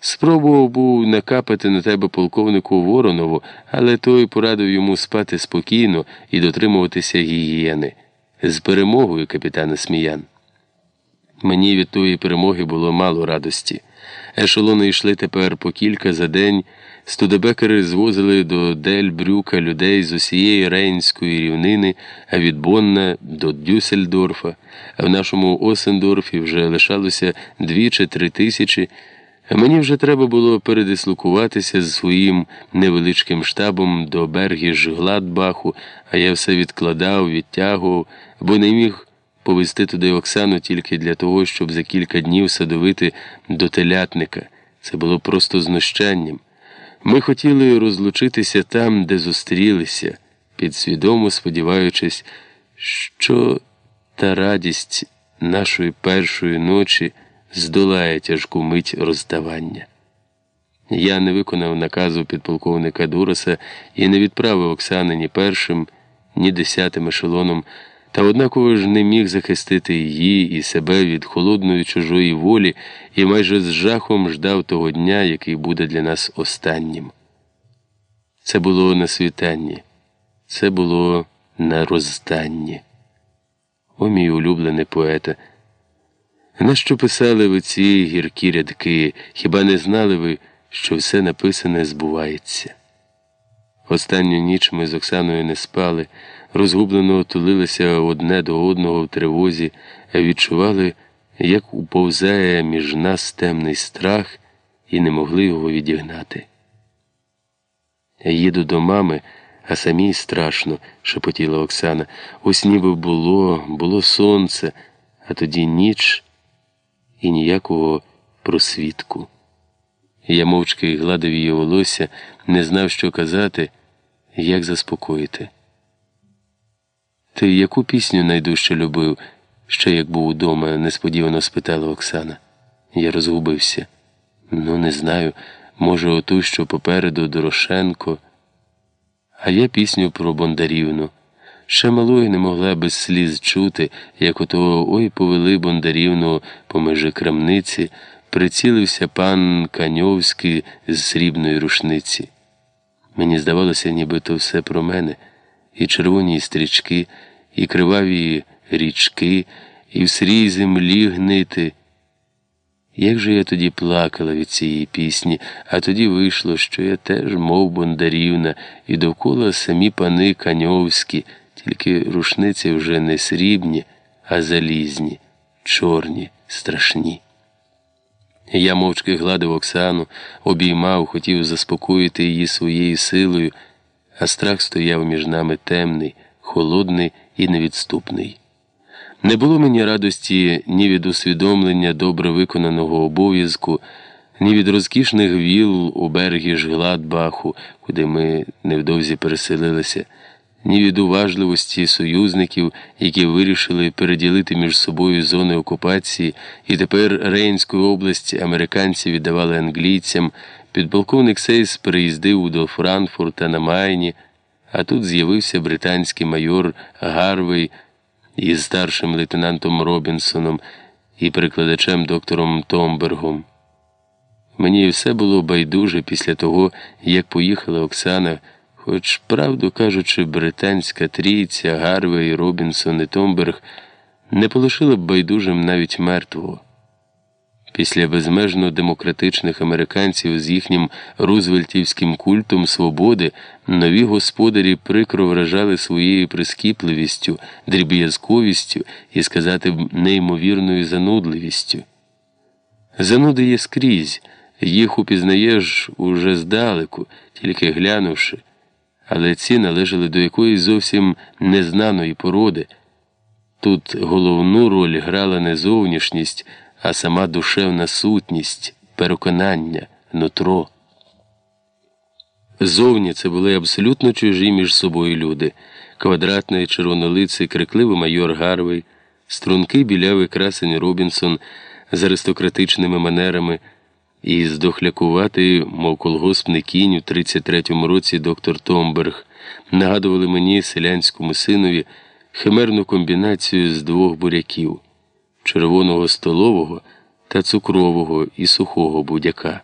Спробував був накапати на тебе полковнику Воронову, але той порадив йому спати спокійно і дотримуватися гігієни. З перемогою, капітана Сміян. Мені від тої перемоги було мало радості. Ешелони йшли тепер по кілька за день. Студебекери звозили до Дель-Брюка людей з усієї Рейнської рівнини, а від Бонна до Дюссельдорфа. А в нашому Осендорфі вже лишалося дві чи три тисячі. Мені вже треба було передислокуватися з своїм невеличким штабом до Бергіж Гладбаху, а я все відкладав, відтягував, бо не міг повезти туди Оксану тільки для того, щоб за кілька днів садовити до телятника. Це було просто знущанням. Ми хотіли розлучитися там, де зустрілися, підсвідомо сподіваючись, що та радість нашої першої ночі здолає тяжку мить розставання. Я не виконав наказу підполковника Дуроса і не відправив Оксани ні першим, ні десятим ешелоном, та однаково ж не міг захистити її і себе від холодної чужої волі і майже з жахом ждав того дня, який буде для нас останнім. Це було на світанні, це було на розстанні. О, мій улюблений поета. Нащо писали ви ці гіркі рядки? Хіба не знали ви, що все написане збувається? Останню ніч ми з Оксаною не спали, розгублено тулилися одне до одного в тривозі, відчували, як уповзає між нас темний страх, і не могли його відігнати. Їду до мами, а самій страшно, шепотіла Оксана. Ось ніби було, було сонце, а тоді ніч і ніякого просвітку. Я мовчки гладив її волосся, не знав, що казати, як заспокоїти. Ти яку пісню найдужче любив, ще як був удома? несподівано спитала Оксана. Я розгубився. Ну, не знаю. Може, оту, що попереду Дорошенко. А я пісню про Бондарівну. Ще малою не могла без сліз чути, як ото ой повели Бондарівну по межі крамниці, прицілився пан Каньовський з срібної рушниці. Мені здавалося, ніби то все про мене, і червоні стрічки, і криваві річки, і в срій землі гнити. Як же я тоді плакала від цієї пісні, а тоді вийшло, що я теж, мов Бондарівна, і довкола самі пани Каньовські, тільки рушниці вже не срібні, а залізні, чорні, страшні. Я мовчки гладив Оксану, обіймав, хотів заспокоїти її своєю силою, а страх стояв між нами темний, холодний і невідступний. Не було мені радості ні від усвідомлення добре виконаного обов'язку, ні від розкішних віл у берегі Жгладбаху, куди ми невдовзі переселилися, ні від уважливості союзників, які вирішили переділити між собою зони окупації, і тепер Рейнську область американці віддавали англійцям. Підполковник Сейс переїздив до Франкфурта на Майні, а тут з'явився британський майор Гарвей із старшим лейтенантом Робінсоном і перекладачем доктором Томбергом. Мені все було байдуже після того, як поїхала Оксана, хоч, правду кажучи, британська трійця, Гарвей, Робінсон і Томберг не полишила б байдужим навіть мертвого. Після безмежно демократичних американців з їхнім рузвельтівським культом свободи нові господарі прикро вражали своєю прискіпливістю, дріб'язковістю і сказати б неймовірною занудливістю. Зануди є скрізь, їх упізнаєш уже здалеку, тільки глянувши, але ці належали до якоїсь зовсім незнаної породи. Тут головну роль грала не зовнішність а сама душевна сутність, переконання, нутро. Зовні це були абсолютно чужі між собою люди, квадратний червонолиций, крикливий майор Гарвей, стрункий білявий красень Робінсон з аристократичними манерами і здохлякувати, мов колгоспний кінь у 33-му році доктор Томберг, нагадували мені селянському синові химерну комбінацію з двох буряків червоного столового та цукрового і сухого будяка.